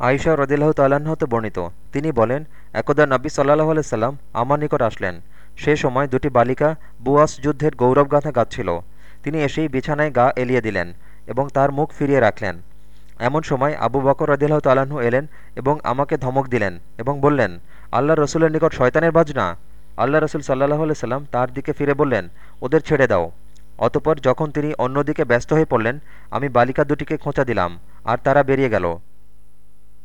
আইসা রদিল্লাহ তাল্লাহতে বর্ণিত। তিনি বলেন, একদা নব্বী সাল্লাহ আলাইসাল্লাম আমার নিকট আসলেন। সে সময় দুটি বালিকা বুয়াস যুদ্ধের গৌরবগাথা গাচ্ছিল। তিনি এসেই বিছানায় গা এলিয়ে দিলেন এবং তার মুখ ফিরিয়ে রাখলেন। এমন সময় আবু বকর রদিল্লাহ তাল্লাহ্ন এলেন এবং আমাকে ধমক দিলেন এবং বললেন আল্লাহ রসুলের নিকট শয়তানের বাজনা? আল্লাহ রসুল সাল্লাহ সাল্লাম তার দিকে ফিরে বললেন, ওদের ছেড়ে দাও। অতপর যখন তিনি অন্যদিকে ব্যস্ত হয়ে পড়লেন, আমি বালিকা দুটিকে খোঁচা দিলাম আর তারা বেরিয়ে গেল।